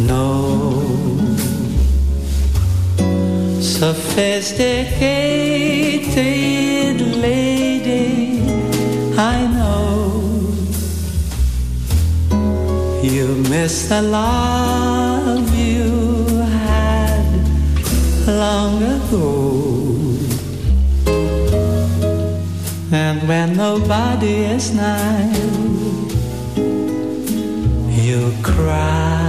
No sophisticated lady, I know you miss the love you had long ago. And when nobody is nigh, you cry.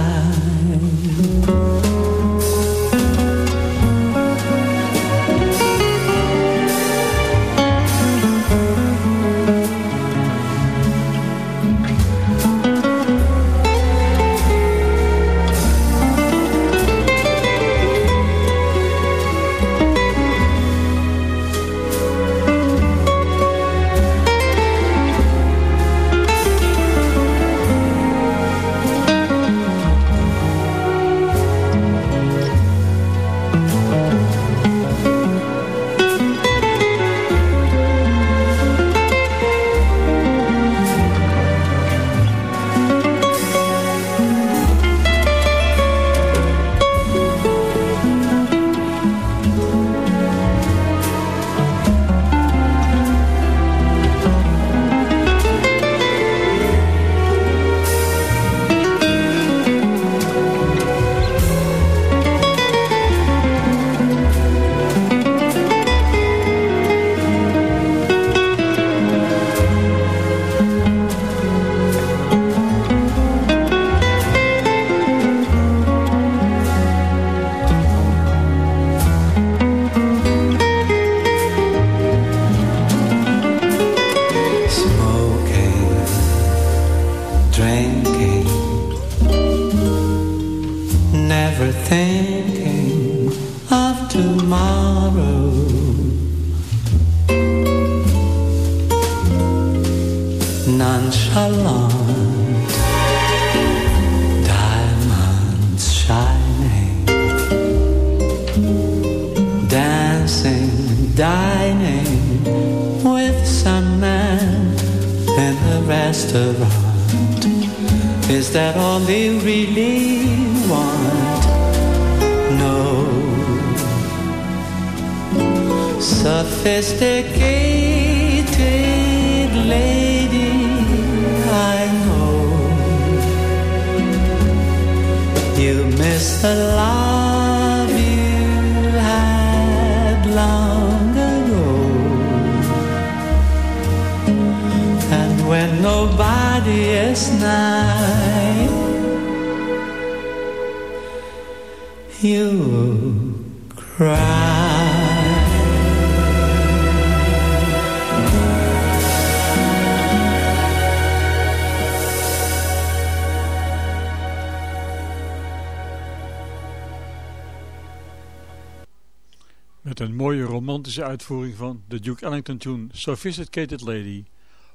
Uitvoering van de Duke Ellington tune Sophisticated Lady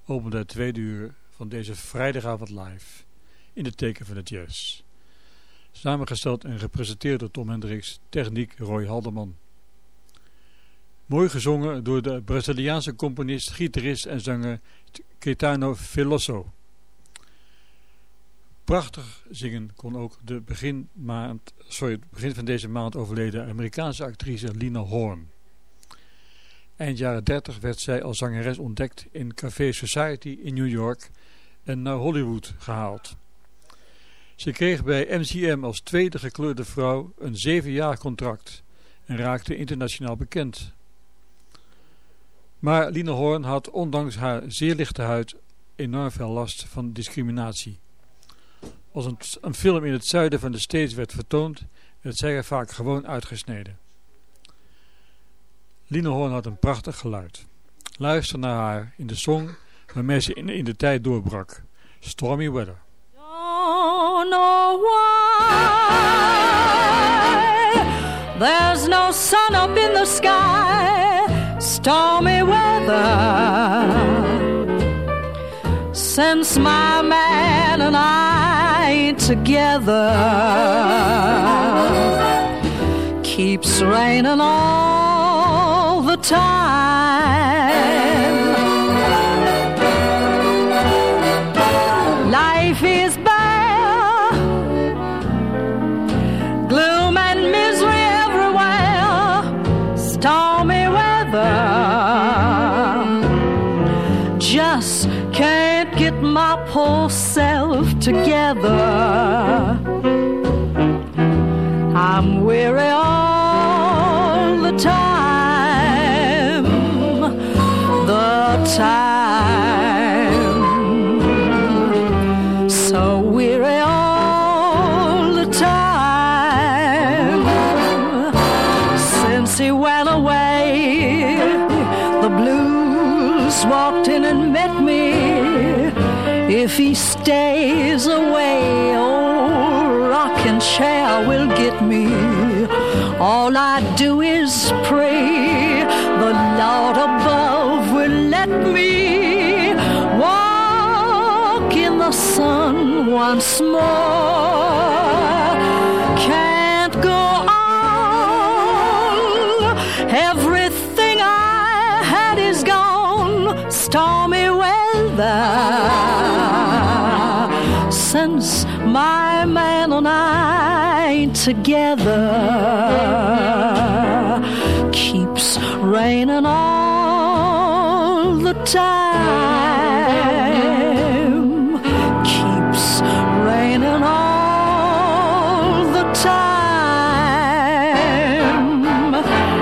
opende het tweede uur van deze vrijdagavond live in het teken van het jazz. Samengesteld en gepresenteerd door Tom Hendricks, techniek Roy Haldeman. Mooi gezongen door de Braziliaanse componist, gitarist en zanger Caetano Veloso. Prachtig zingen kon ook de begin, maand, sorry, begin van deze maand overleden Amerikaanse actrice Lina Horne. Eind jaren 30 werd zij als zangeres ontdekt in Café Society in New York en naar Hollywood gehaald. Ze kreeg bij MCM als tweede gekleurde vrouw een zeven jaar contract en raakte internationaal bekend. Maar Lina Horn had ondanks haar zeer lichte huid enorm veel last van discriminatie. Als een, een film in het zuiden van de States werd vertoond, werd zij er vaak gewoon uitgesneden. Horn had een prachtig geluid. Luister naar haar in de song waarmee ze in, de tijd doorbrak. Stormy Weather. Don't know why There's no sun up in the sky Stormy weather Since my man and I ain't together Keeps raining on time. Life is bare, gloom and misery everywhere, stormy weather. Just can't get my poor self together. I'm weary time. So weary all the time since he went away. The blues walked in and met me. If he stays away, oh, rocking chair will get me. All I do is pray the Lord above me walk in the sun once more. Can't go on. Everything I had is gone. Stormy weather. Since my man and I ain't together, keeps raining the time. Keeps raining all the time.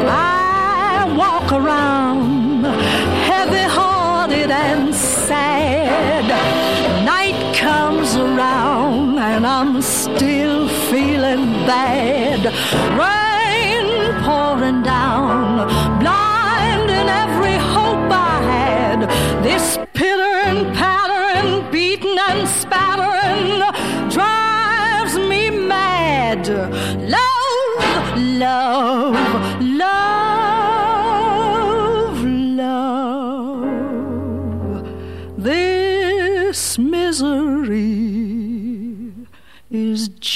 I walk around heavy hearted and sad. Night comes around and I'm still feeling bad. Rain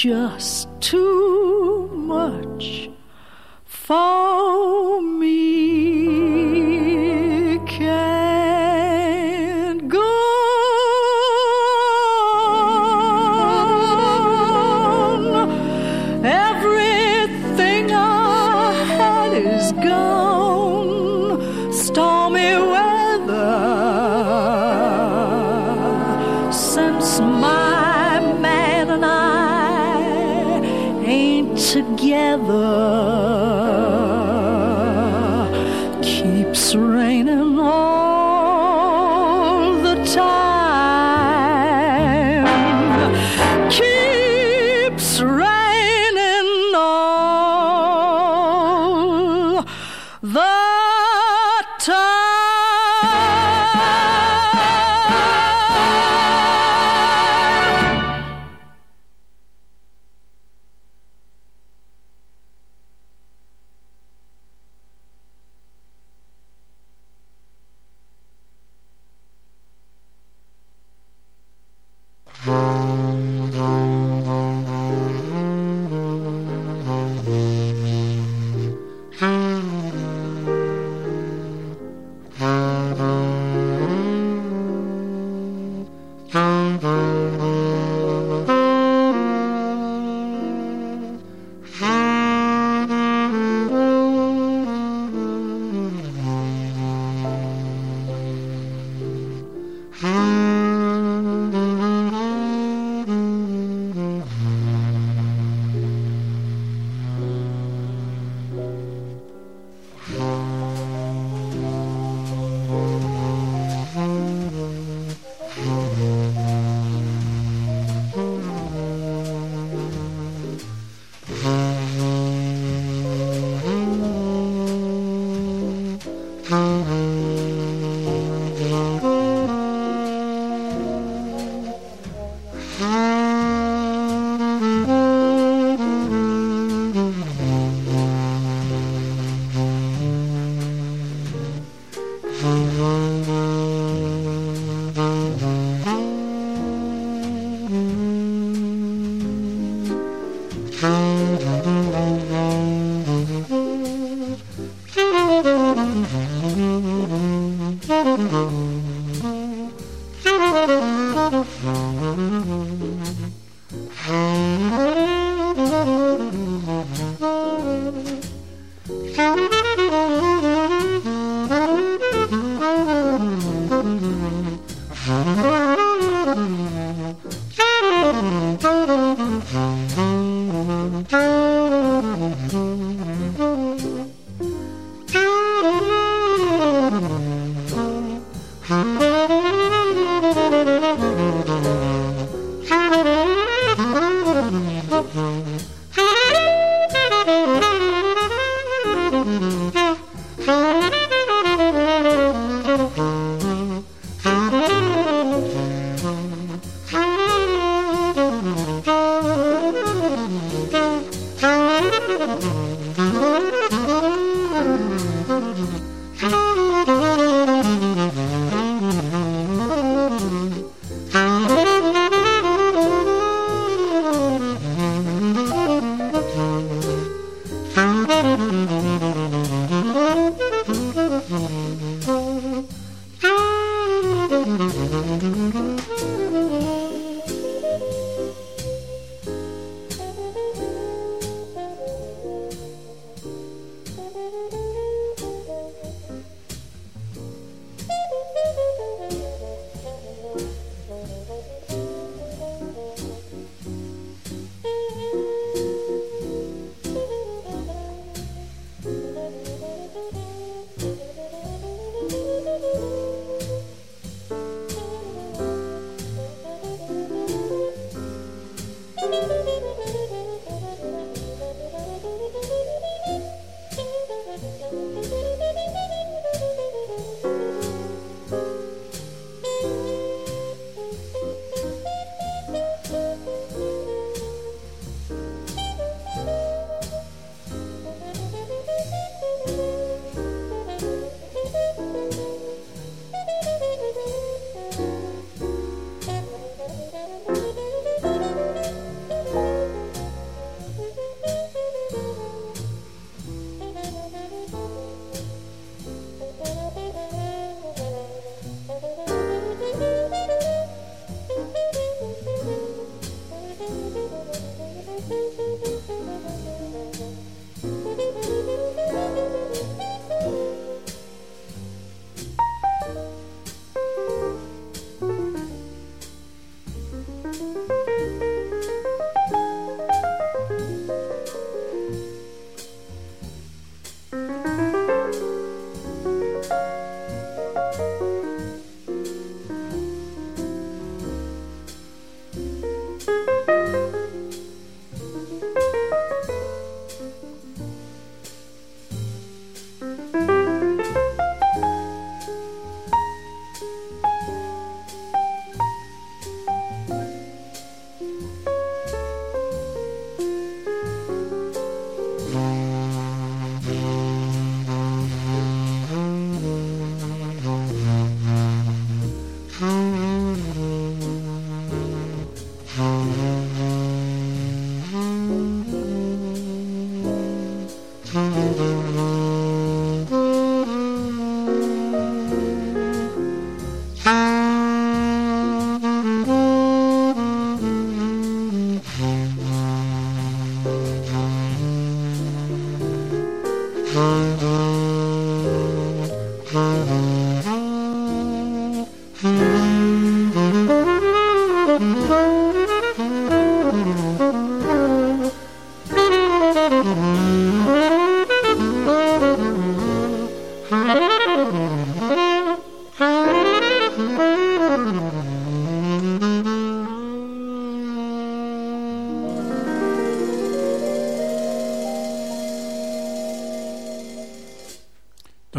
just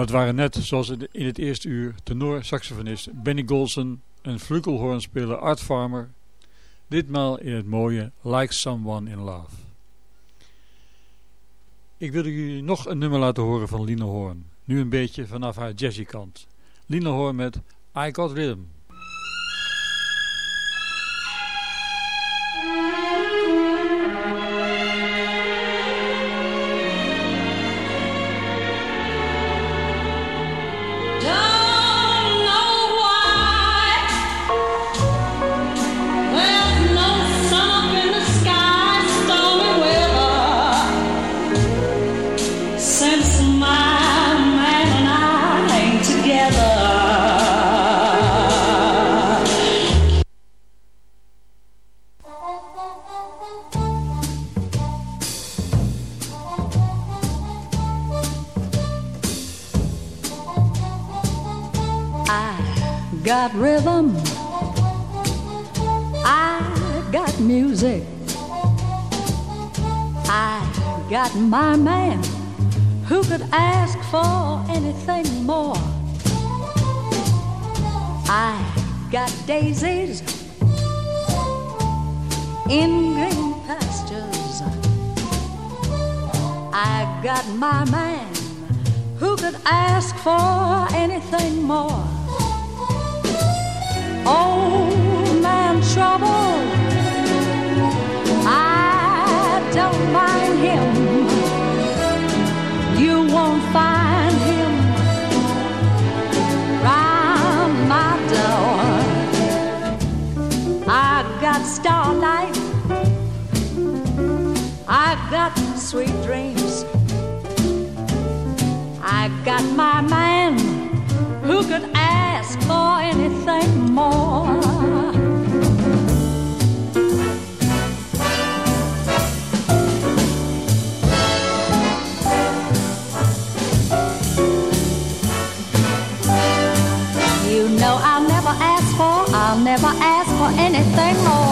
Dat waren net, zoals in het eerste uur, tenor-saxofonist Benny Golson en flugelhoornspeler Art Farmer, ditmaal in het mooie Like Someone in Love. Ik wil jullie nog een nummer laten horen van Lina Horn, nu een beetje vanaf haar jazzy kant. Lina Horn met I Got Rhythm. Daisies in green pastures. I got my man who could ask for anything more. Old man trouble, sweet dreams. I got my man who could ask for anything more. You know I'll never ask for, I'll never ask for anything more.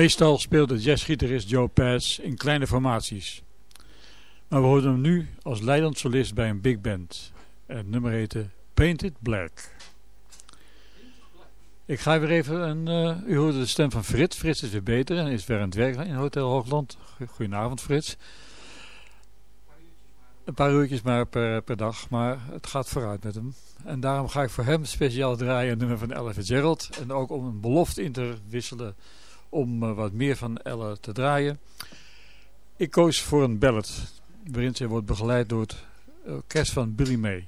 Meestal speelde jazzgitarist Joe Pass in kleine formaties. Maar we hoorden hem nu als leidend solist bij een big band. En het nummer heette Painted Black. Ik ga weer even, een, uh, u hoorde de stem van Frits. Frits is weer beter en is weer aan het werk in Hotel Hoogland. Goedenavond Frits. Een paar uurtjes maar per, per dag, maar het gaat vooruit met hem. En daarom ga ik voor hem speciaal draaien een nummer van Ella Gerald. En ook om een belofte in te wisselen om uh, wat meer van Ella te draaien. Ik koos voor een ballad, waarin zij wordt begeleid door het orkest van Billy May.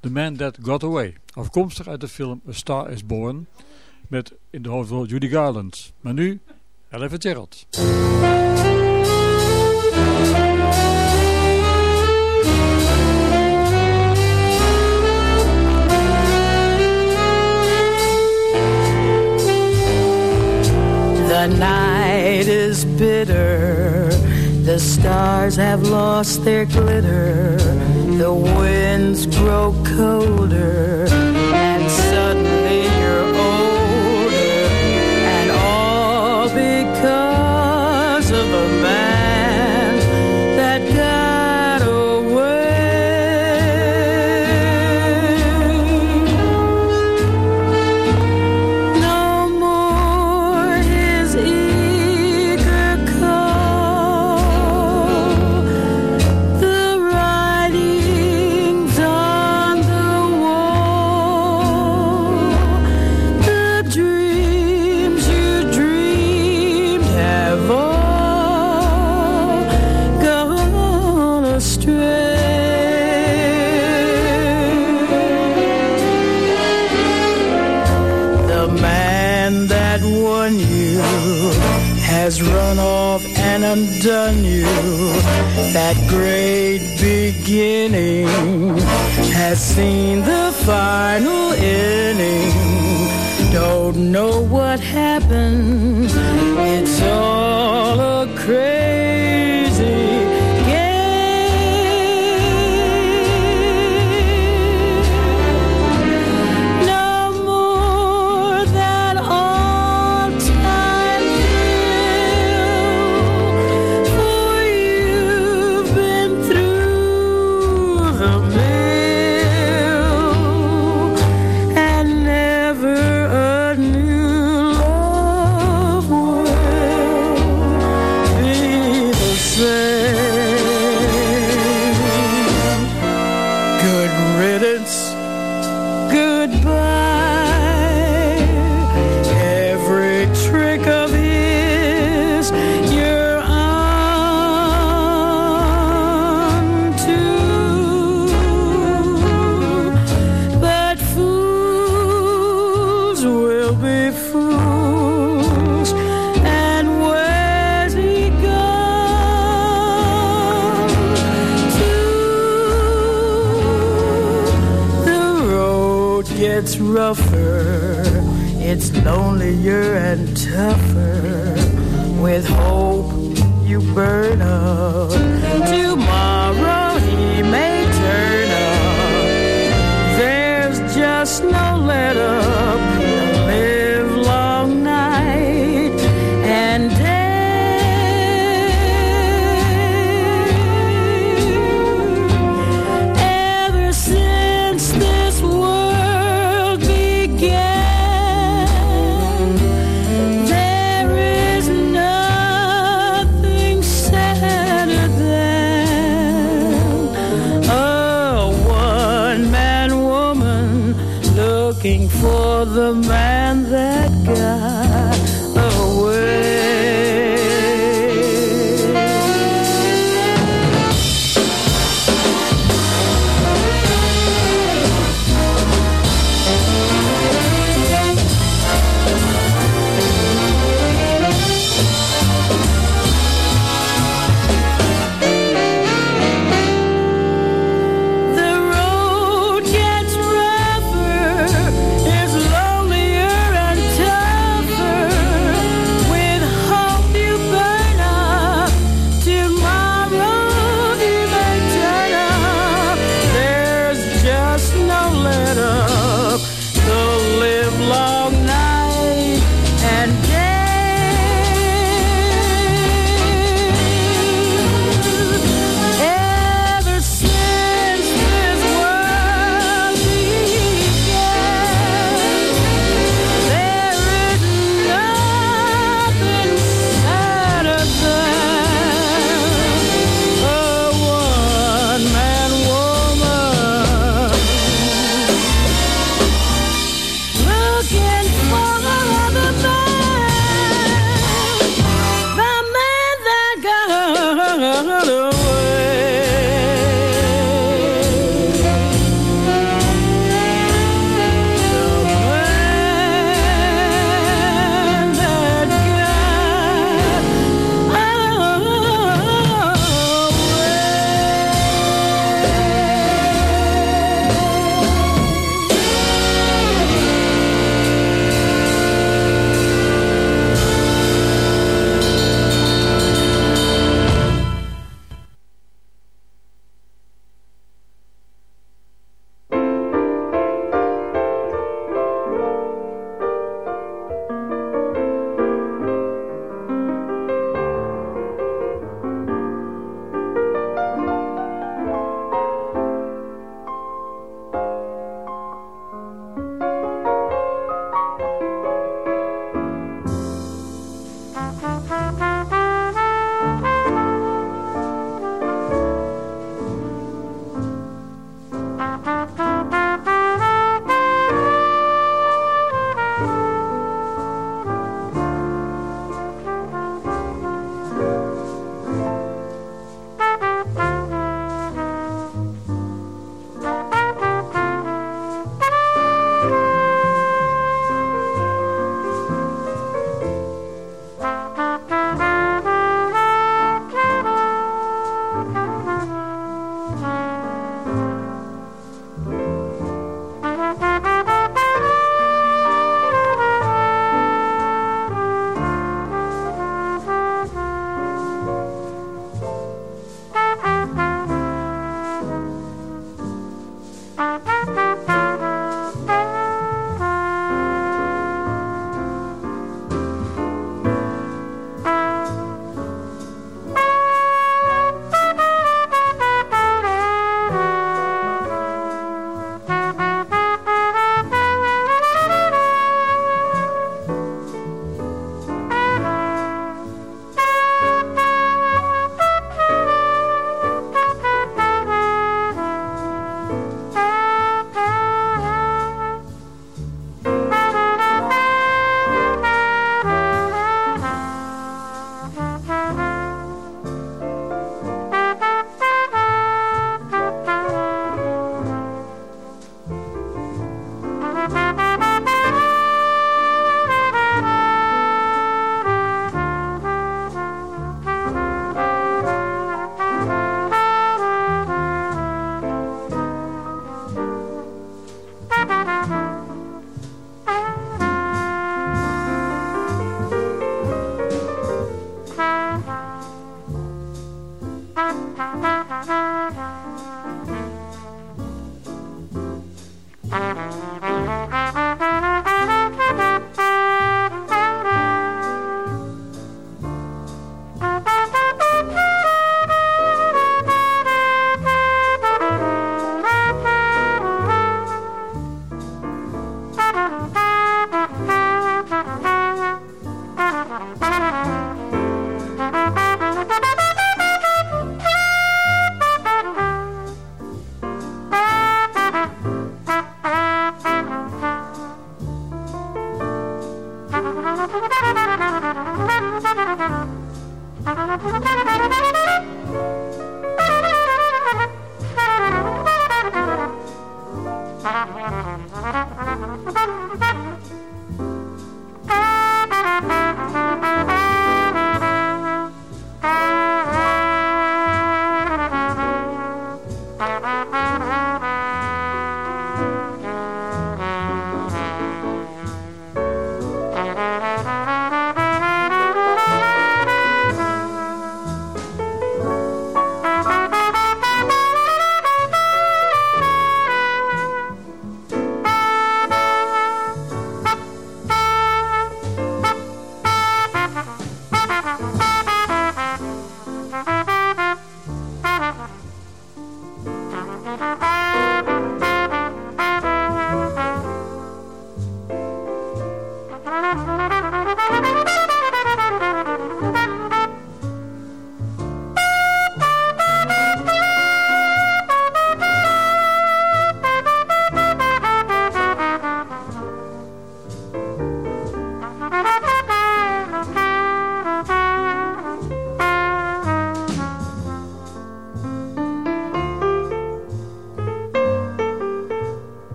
The Man That Got Away, afkomstig uit de film A Star Is Born, met in de hoofdrol Judy Garland. Maar nu, Ella Gerald. The night is bitter, the stars have lost their glitter, the winds grow colder, undone you. That great beginning has seen the final inning. Don't know what happened. It's all a crazy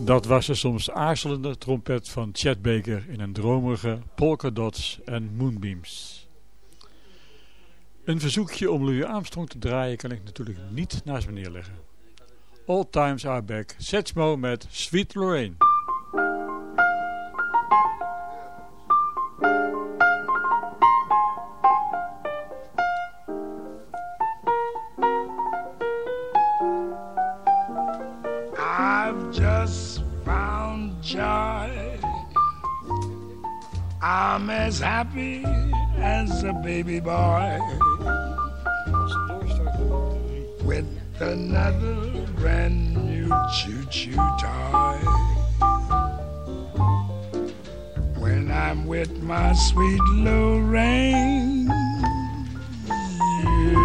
Dat was de soms aarzelende trompet van Chet Baker in een dromerige polka dots en moonbeams. Een verzoekje om Louis Armstrong te draaien kan ik natuurlijk niet naast me neerleggen. All Times Are Back, Setchmo met Sweet Lorraine. Happy as a baby boy with another brand new choo-choo toy. When I'm with my sweet Lorraine, yes,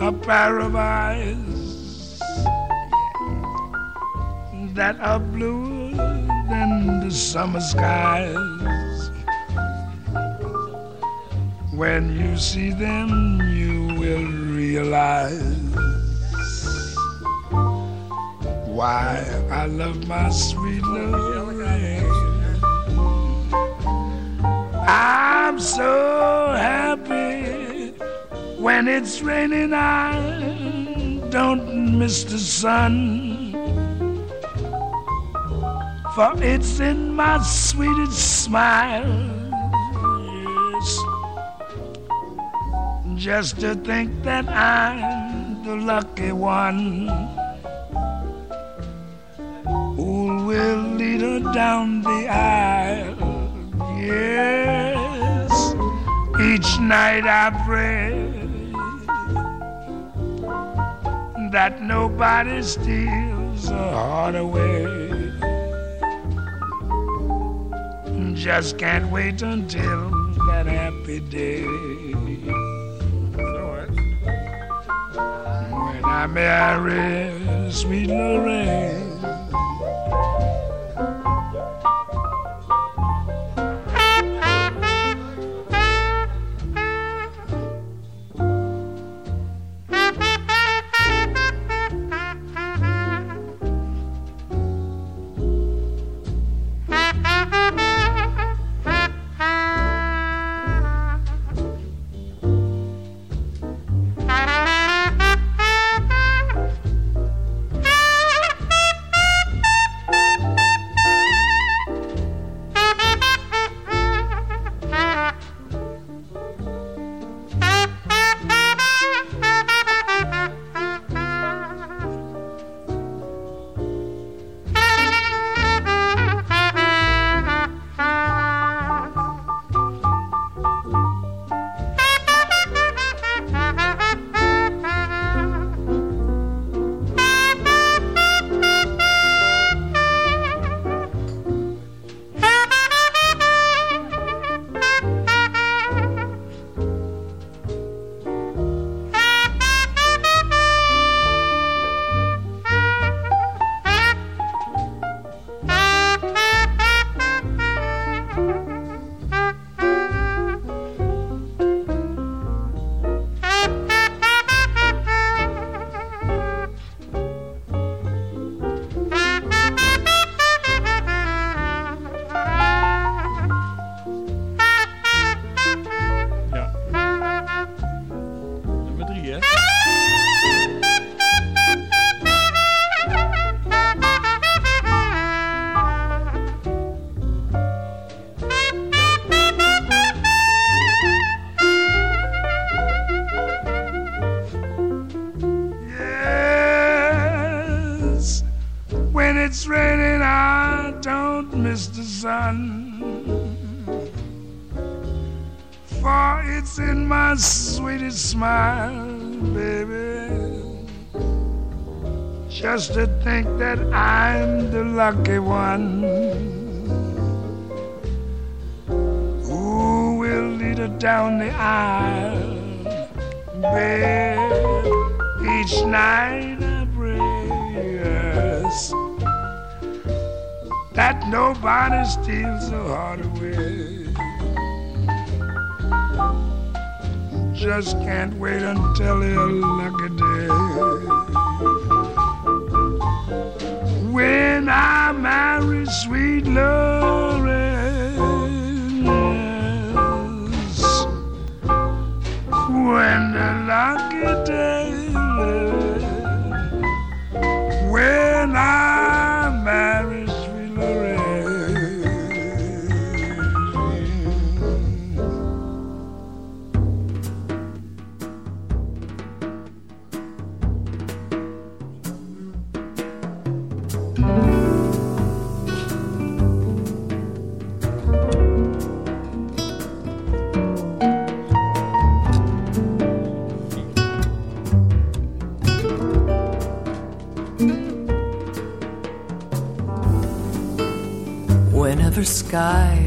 a pair of eyes that are bluer the summer skies. When you see them, you will realize why I love my sweet Lorraine. I'm so happy when it's raining. I don't miss the sun, for it's in my sweetest smile. Yes just to think that I'm the lucky one who will lead her down the aisle. Yes, each night I pray that nobody steals her heart away. Just can't wait until that happy day. When I marry sweet Lorraine. Just to think that I'm the lucky one who will lead her down the aisle, babe. Each night I pray, yes, that nobody steals her heart away. Just can't wait until your lucky sky.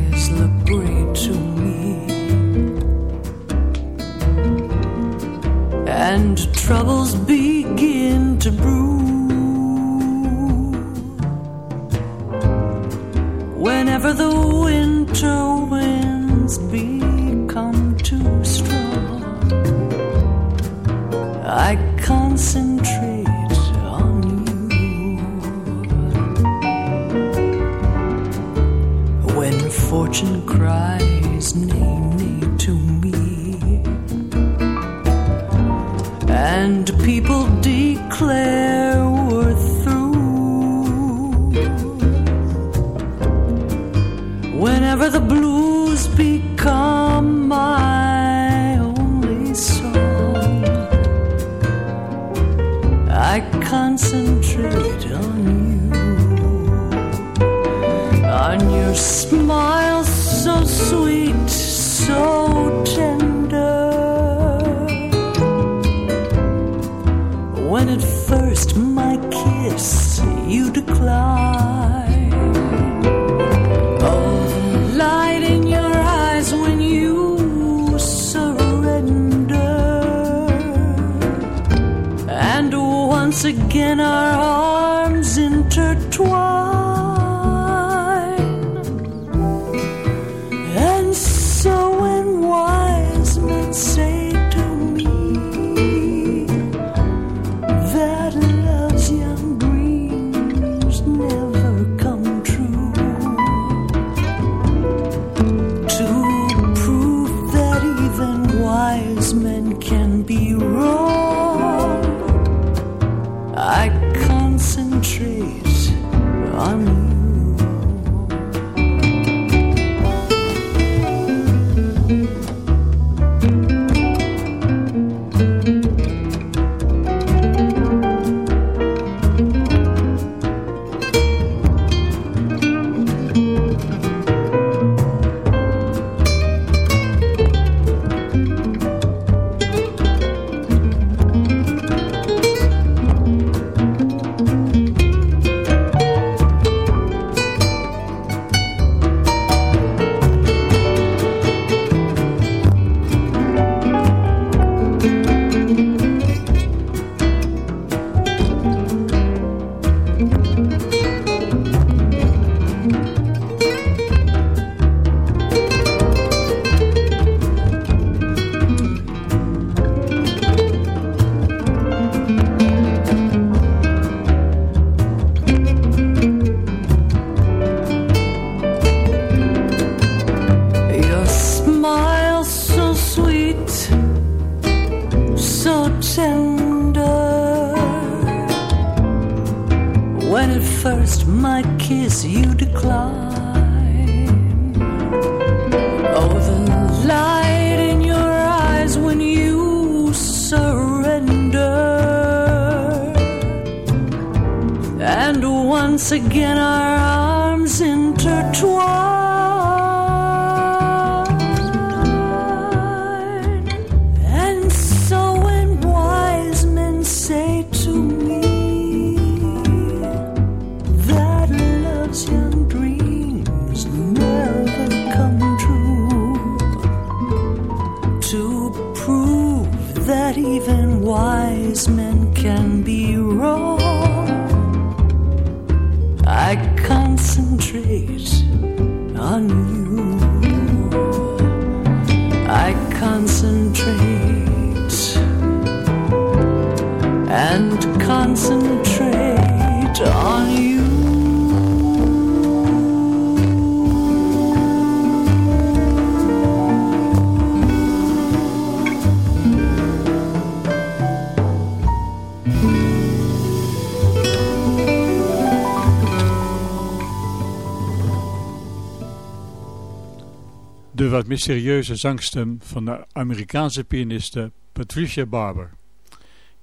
De wat mysterieuze zangstem van de Amerikaanse pianiste Patricia Barber,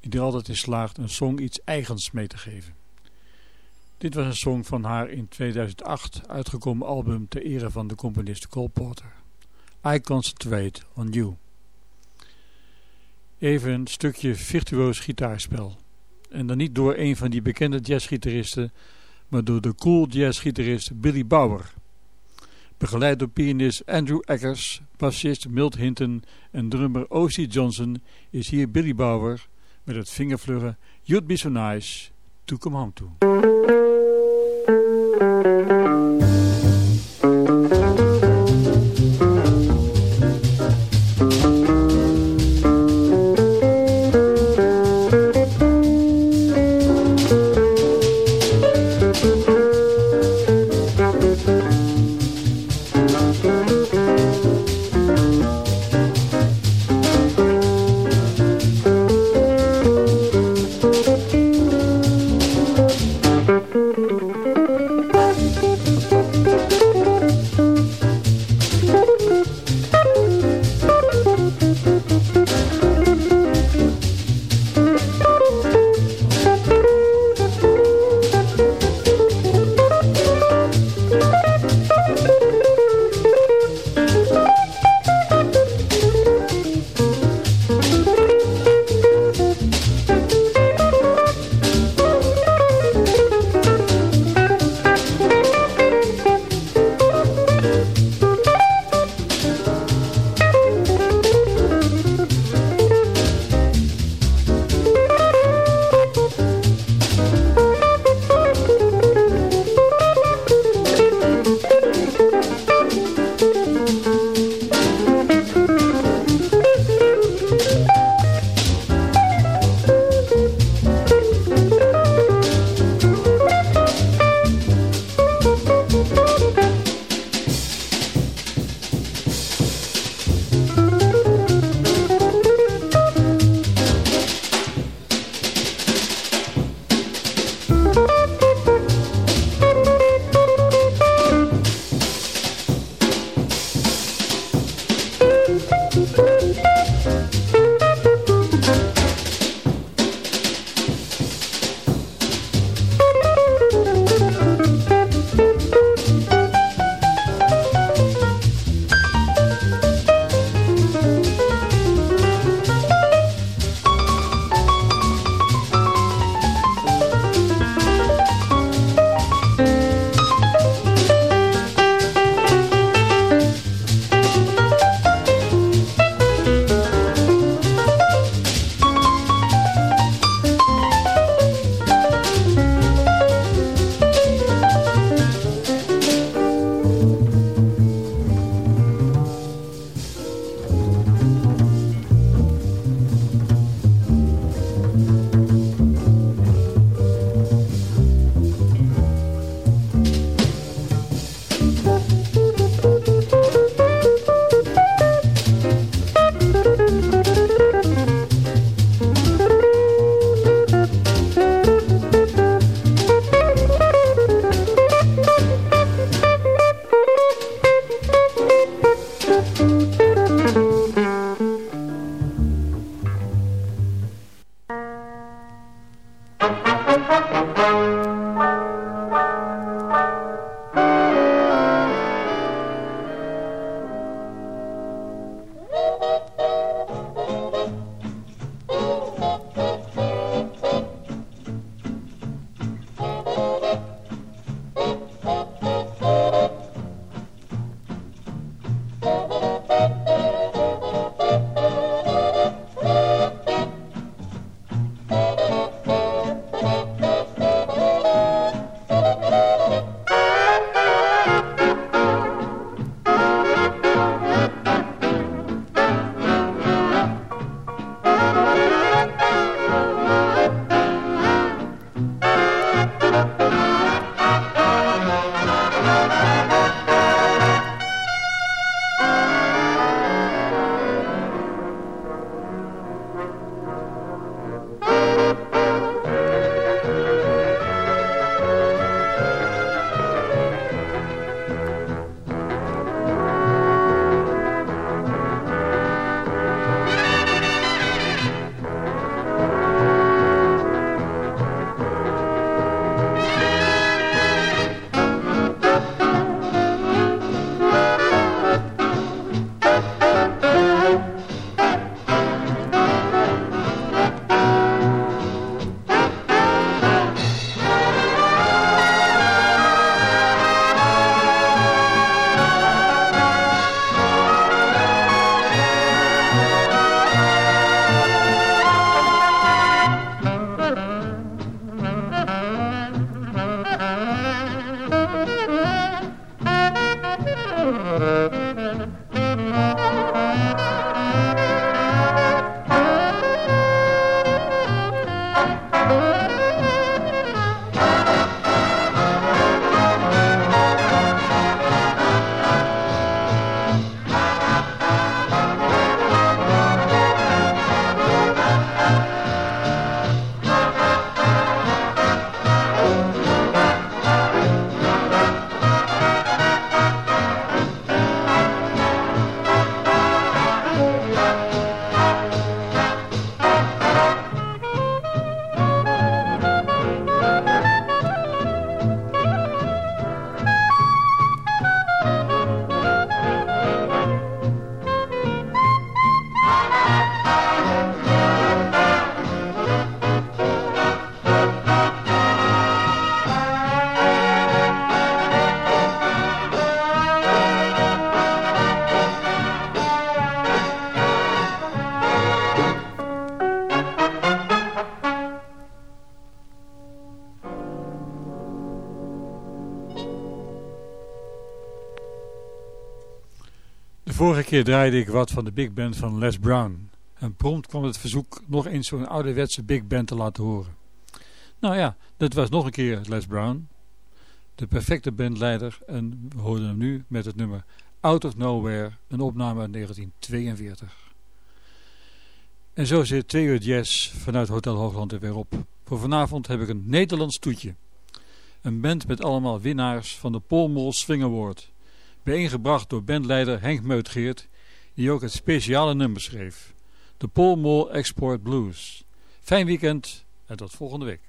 die er altijd in slaagt een song iets eigens mee te geven. Dit was een song van haar in 2008 uitgekomen album ter ere van de componist Cole Porter. I Concentrate on You. Even een stukje virtuoos gitaarspel. En dan niet door een van die bekende jazzgitaristen, maar door de cool jazzgitarist Billy Bauer. Begeleid door pianist Andrew Eggers, bassist Milt Hinton en drummer O.C. Johnson is hier Billy Bauer met het vingervluggen You'd Be So Nice To Come Home To. Keer draaide ik wat van de big band van Les Brown. En prompt kwam het verzoek nog eens zo'n ouderwetse big band te laten horen. Nou ja, dat was nog een keer Les Brown. De perfecte bandleider en we hoorden hem nu met het nummer Out of Nowhere, een opname uit 1942. En zo zit twee uur jazz vanuit Hotel Hoogland er weer op. Voor vanavond heb ik een Nederlands toetje. Een band met allemaal winnaars van de Polmol Swing Award. Bijeengebracht door bandleider Henk Meutgeert, die ook het speciale nummer schreef. De Polmol Export Blues. Fijn weekend en tot volgende week.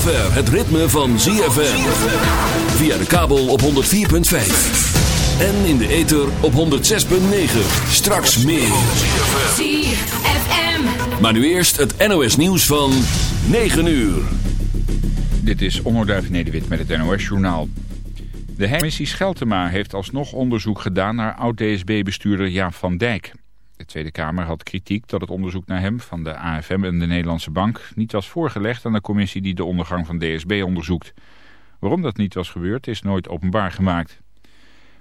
Zover het ritme van ZFM. Via de kabel op 104.5. En in de ether op 106.9. Straks meer. ZFM. Maar nu eerst het NOS nieuws van 9 uur. Dit is Onderduif Nederwit met het NOS Journaal. De Commissie Scheltema heeft alsnog onderzoek gedaan naar oud-DSB-bestuurder Jaap van Dijk. De Tweede Kamer had kritiek dat het onderzoek naar hem van de AFM en de Nederlandse Bank niet was voorgelegd aan de commissie die de ondergang van DSB onderzoekt. Waarom dat niet was gebeurd is nooit openbaar gemaakt.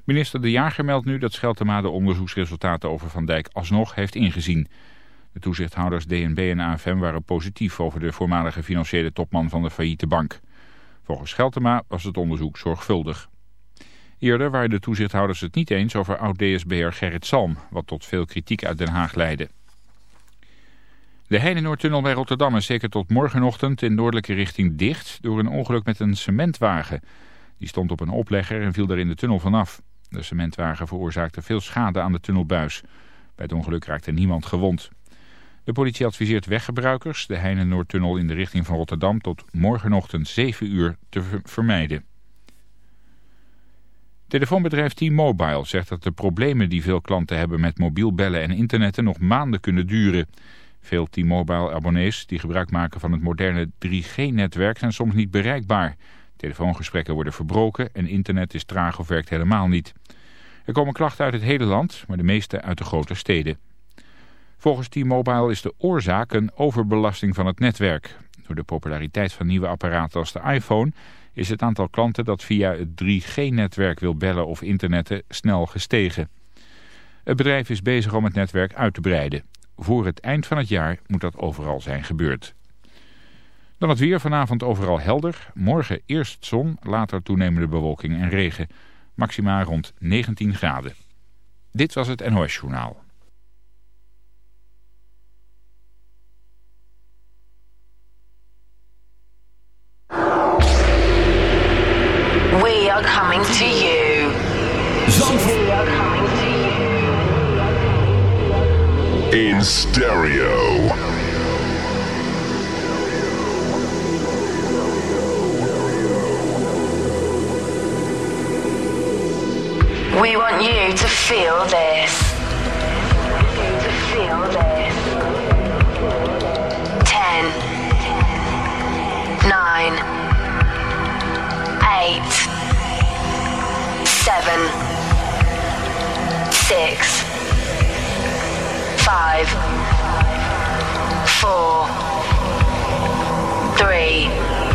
Minister De Jager meldt nu dat Scheltema de onderzoeksresultaten over Van Dijk alsnog heeft ingezien. De toezichthouders DNB en AFM waren positief over de voormalige financiële topman van de failliete bank. Volgens Scheltema was het onderzoek zorgvuldig. Eerder waren de toezichthouders het niet eens over oud-DSB'er Gerrit Salm, wat tot veel kritiek uit Den Haag leidde. De Heinenoordtunnel bij Rotterdam is zeker tot morgenochtend in noordelijke richting dicht door een ongeluk met een cementwagen. Die stond op een oplegger en viel er in de tunnel vanaf. De cementwagen veroorzaakte veel schade aan de tunnelbuis. Bij het ongeluk raakte niemand gewond. De politie adviseert weggebruikers de Heinenoordtunnel in de richting van Rotterdam tot morgenochtend 7 uur te vermijden. Telefoonbedrijf T-Mobile zegt dat de problemen die veel klanten hebben met mobiel bellen en internetten nog maanden kunnen duren. Veel T-Mobile abonnees die gebruik maken van het moderne 3G-netwerk zijn soms niet bereikbaar. Telefoongesprekken worden verbroken en internet is traag of werkt helemaal niet. Er komen klachten uit het hele land, maar de meeste uit de grote steden. Volgens T-Mobile is de oorzaak een overbelasting van het netwerk. Door de populariteit van nieuwe apparaten als de iPhone is het aantal klanten dat via het 3G-netwerk wil bellen of internetten snel gestegen. Het bedrijf is bezig om het netwerk uit te breiden. Voor het eind van het jaar moet dat overal zijn gebeurd. Dan het weer vanavond overal helder. Morgen eerst zon, later toenemende bewolking en regen. Maxima rond 19 graden. Dit was het NOS Journaal. Coming to you. We are coming to you. In stereo. We want you to feel this. To feel this. Ten. Nine. Eight. Seven. Six. Five. Four. Three.